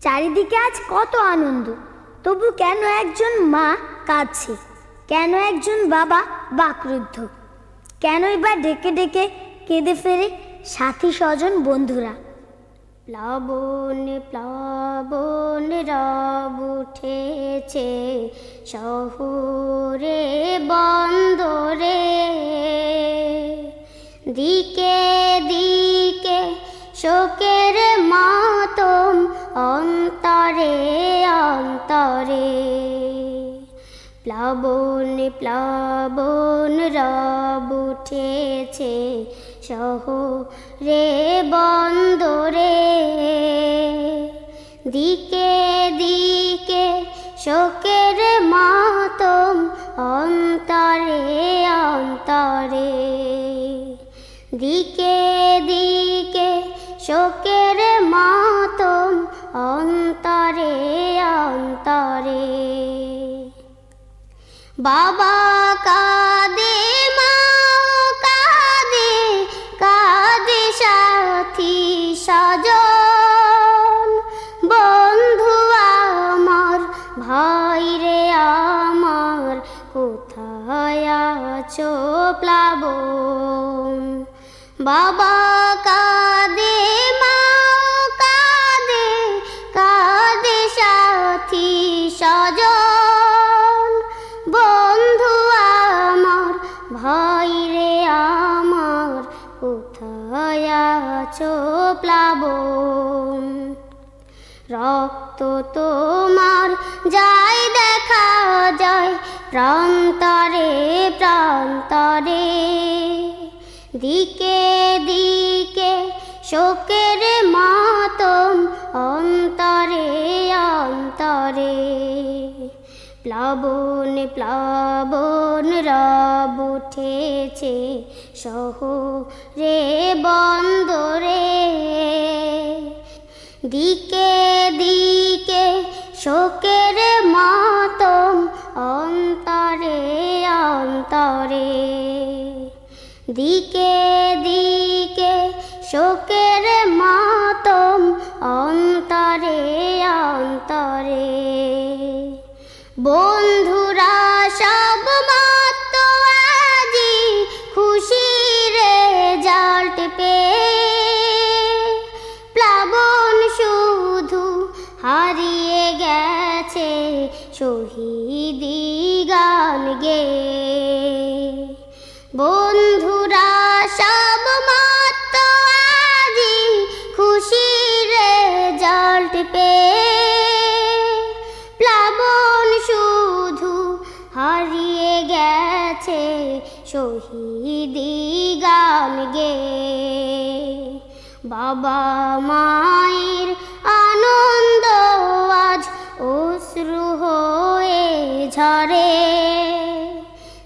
চারিদিকে আজ কত আনন্দ। তবু কেন একজন মা কাঁদছে? কেন একজন বাবা বাকরুদ্ধ? কেনই বা ডেকে ডেকে কেঁদে ফেরে সাথী স্বজন বন্ধুরা? প্লাবন প্লাবন রব উঠেছে শহুরে বন্দরে। দিকে দিকে শোকের মাতম অন্তরে অন্তরে। প্লাবন প্লাবন রব উঠেছে, শহরে, বন্দরে। দিকে দিকে শোকের মাতম, অন্তরে অন্তরে। দিকে বাবা কাদে মা কাদে কাদে সাথী সাজন বন্ধু আমার, ভাই রে আমার, কোথায় আছো প্লাবন? বাবা আছো প্লাবন রক্ত তোমার যাই দেখা যায় প্রান্তরে প্রান্তরে। দিকে দিকে শোকের মাতম প্লাবন প্লাবন রব উঠেছে। সহ রে বন্দরে দিকে দিকে শোকের মাতম অন্তরে অন্তরে। দিকে দিকে শোকের বন্ধুরা সব মত আজি খুশির রেজাল্ট পে প্লাবন শুধু হারিয়ে গেছে শহীদি গান গে। শহীদি গান গে। বাবা মায়ের আনন্দ আজ অশ্রু হয়ে ঝরে।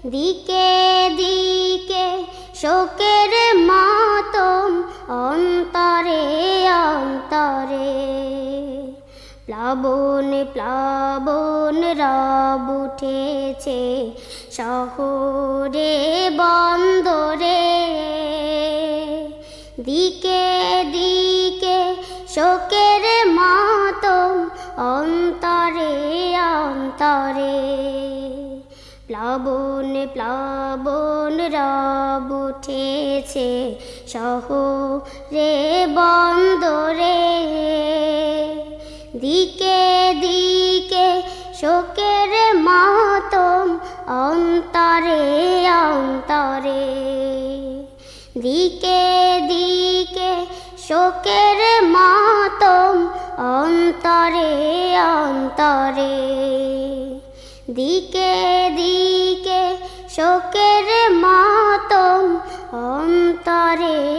দিকে দিকে শোকের প্লাবন প্লাবন রব উঠেছে। শহরে, বন্দরে। দিকে দিকে শোকের মাতম অন্তরে অন্তরে। প্লাবন প্লাবন রব উঠেছে। শহরে, বন্দরে। দিকে দিকে শোকের মাতম অন্তরে অন্তরে। দিকে দিকে শোকের মাতম অন্তরে অন্তরে। দিকে দিকে শোকের মাতম অন্তরে।